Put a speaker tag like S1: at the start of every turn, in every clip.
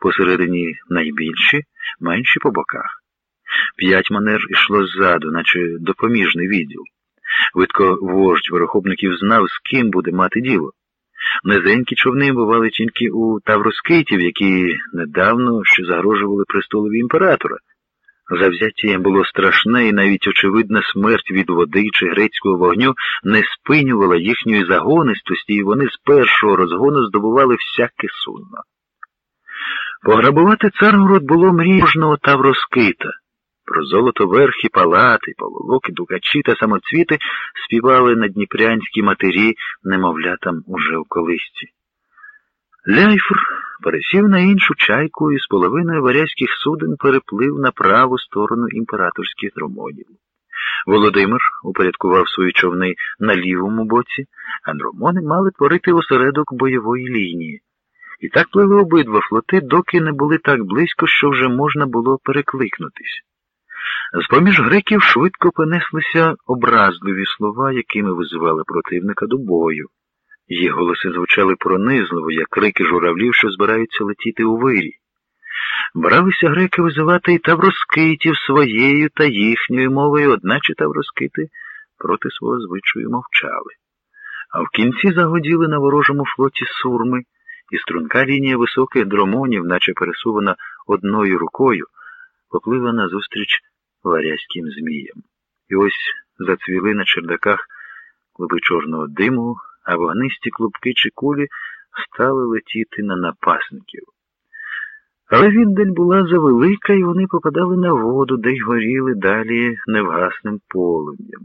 S1: посередині найбільші, менші по боках. П'ять манер ішло ззаду, наче допоміжний відділ. Видко вождь верховників знав, з ким буде мати діло. Низенькі човни бували тільки у тавроскитів, які недавно ще загрожували престолові імператора. Завзяття було страшне, і навіть очевидна смерть від води чи грецького вогню не спинювала їхньої загонистості, і вони з першого розгону здобували всяке судно. Пограбувати царгород було мріжного тавроскита. Про золото верхи, палати, поволоки, дукачі та самоцвіти співали на дніпрянській матері немовлятам уже в колисці. Ляйфр пересів на іншу чайку і з половиною варязьких суден переплив на праву сторону імператорських дромонів. Володимир упорядкував свої човни на лівому боці, а дромони мали творити осередок бойової лінії. І так плили обидва флоти, доки не були так близько, що вже можна було перекликнутись. З-поміж греків швидко понеслися образливі слова, якими визивали противника до бою. Їх голоси звучали пронизливо, як крики журавлів, що збираються летіти у вирі. Бралися греки визивати і тавроскитів своєю та їхньою мовою, одначе тавроскити проти свого звичаю мовчали. А в кінці загоділи на ворожому флоті сурми, і струнка лінія високих дромонів, наче пересувана одною рукою, поплила назустріч варязьким зміям. І ось зацвіли на чердаках клуби чорного диму, а вогнисті клубки чи кулі стали летіти на напасників. Але віддаль була завелика, і вони попадали на воду, де й горіли далі невгасним полум'ям.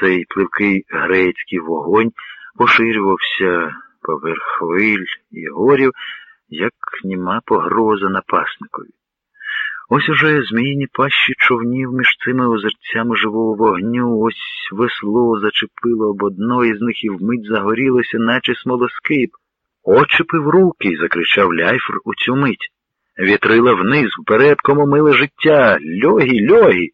S1: Цей пливкий грецький вогонь поширювався поверх хвиль і горів, як німа погроза напасникові. Ось уже зміїні пащі човнів між цими озерцями живого вогню, ось весло зачепило об одно із них і вмить загорілося, наче смолоскип. Очепи в руки. закричав ляйфр у цю мить. Вітрила вниз, вперед, кому миле життя. Льогі, льогі.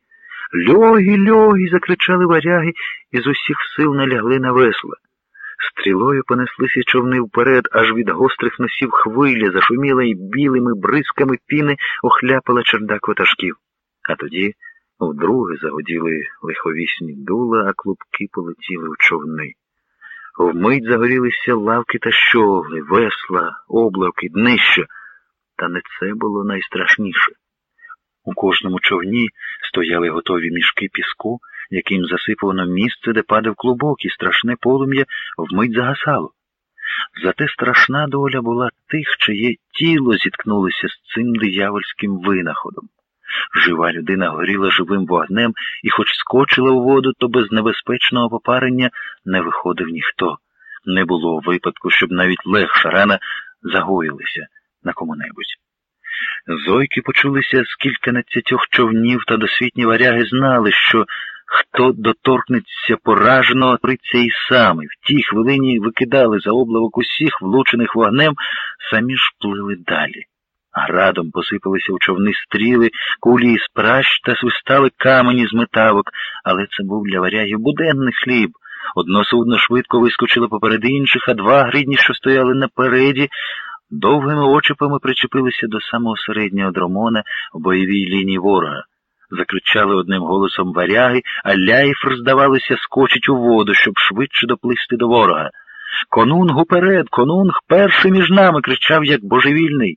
S1: Льогі, льогі. закричали варяги і з усіх сил налягли на весла. Стрілою понеслися човни вперед, аж від гострих носів хвиля зашуміла і білими бризками піни охляпала чердак ватажків. А тоді вдруге загоділи лиховісні дула, а клубки полетіли в човни. Вмить загорілися лавки та щогли, весла, облавки, днища. Та не це було найстрашніше. У кожному човні стояли готові мішки піску, яким засипано місце, де падав клубок, і страшне полум'я вмить загасало. Зате страшна доля була тих, чиє тіло зіткнулося з цим диявольським винаходом. Жива людина горіла живим вогнем і, хоч скочила у воду, то без небезпечного попарення не виходив ніхто. Не було випадку, щоб навіть легша рана загоїлася на кому-небудь. Зойки почулися з кільканадцятьох човнів, та досвітні варяги знали, що хто доторкнеться пораженого, триться і саме. В тій хвилині викидали за облавок усіх, влучених вогнем, самі ж плили далі. Градом посипалися у човни стріли, кулі із пращ та свистали камені з метавок, але це був для варягів буденний хліб. Одно судно швидко вискочило поперед інших, а два гридні, що стояли напереді, довгими очіпами причепилися до самого середнього дромона в бойовій лінії ворога. Закричали одним голосом варяги, а ляйфр, здавалося, скочить у воду, щоб швидше доплисти до ворога. Конунг уперед, конунг перший між нами, кричав, як божевільний.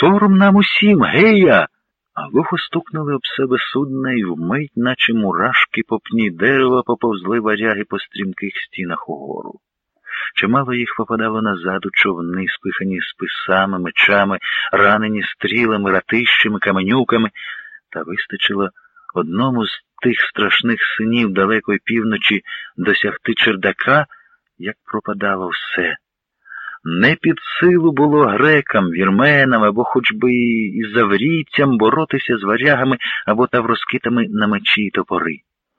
S1: Сором нам усім, гея. А вухо стукнули об себе судна і вмить, наче мурашки по пні дерева поповзли варяги по стрімких стінах угору. Чимало їх попадало назад у човни, спихані списами, мечами, ранені стрілами, ратищами, каменюками, та вистачило одному з тих страшних синів далекої півночі досягти чердака, як пропадало все. Не під силу було грекам, вірменам або хоч би і заврійцям боротися з варягами або тавроскитами на мечі й топори.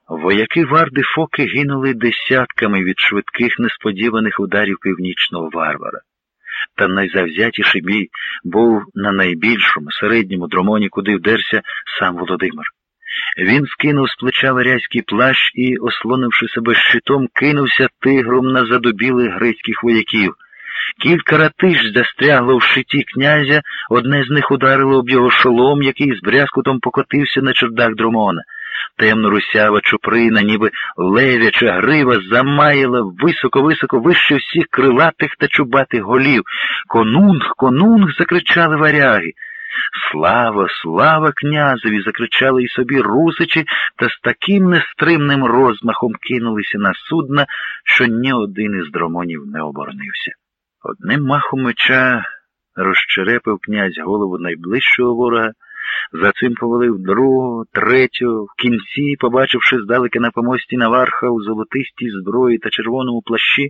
S1: Вояки варди Фоки гинули десятками від швидких несподіваних ударів північного варвара. Та найзавзятіший бій був на найбільшому середньому дромоні, куди вдерся сам Володимир. Він скинув з плеча варязький плащ і, ослонивши себе щитом, кинувся тигром на задубілих грецьких вояків. Кілька ратиш застрягло в шиті князя, одне з них ударило об його шолом, який з брязкутом покотився на чердак Друмона. Темно русява чуприна, ніби левяча грива, замаяла високо-високо вище всіх крилатих та чубатих голів. Конунг, конунг. закричали варяги. Слава, слава князеві. закричали й собі русичі та з таким нестримним розмахом кинулися на судна, що ні один із дромонів не оборонився. Одним махом меча розчерепив князь голову найближчого ворога. За цим повалив другого, третього, в кінці, побачивши здалеки на помості Наварха у золотистій зброї та червоному плащі,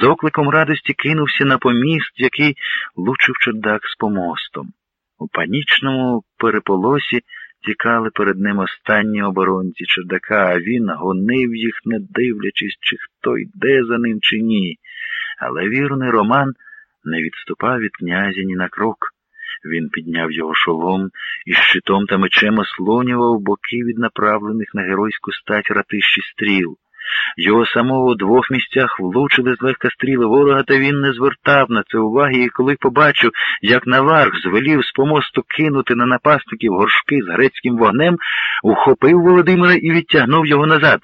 S1: з окликом радості кинувся на поміст, який лучив чердак з помостом. У панічному переполосі тікали перед ним останні оборонці чердака, а він гонив їх, не дивлячись, чи хто йде за ним, чи ні. Але вірний Роман не відступав від князя ні на крок. Він підняв його шолом і щитом та мечем ослонював боки від направлених на геройську стать ратищі стріл. Його самого у двох місцях влучили злегка стріли ворога, та він не звертав на це уваги, і коли побачив, як Наварх звелів з помосту кинути на напасників горшки з грецьким вогнем, ухопив Володимира і відтягнув його назад.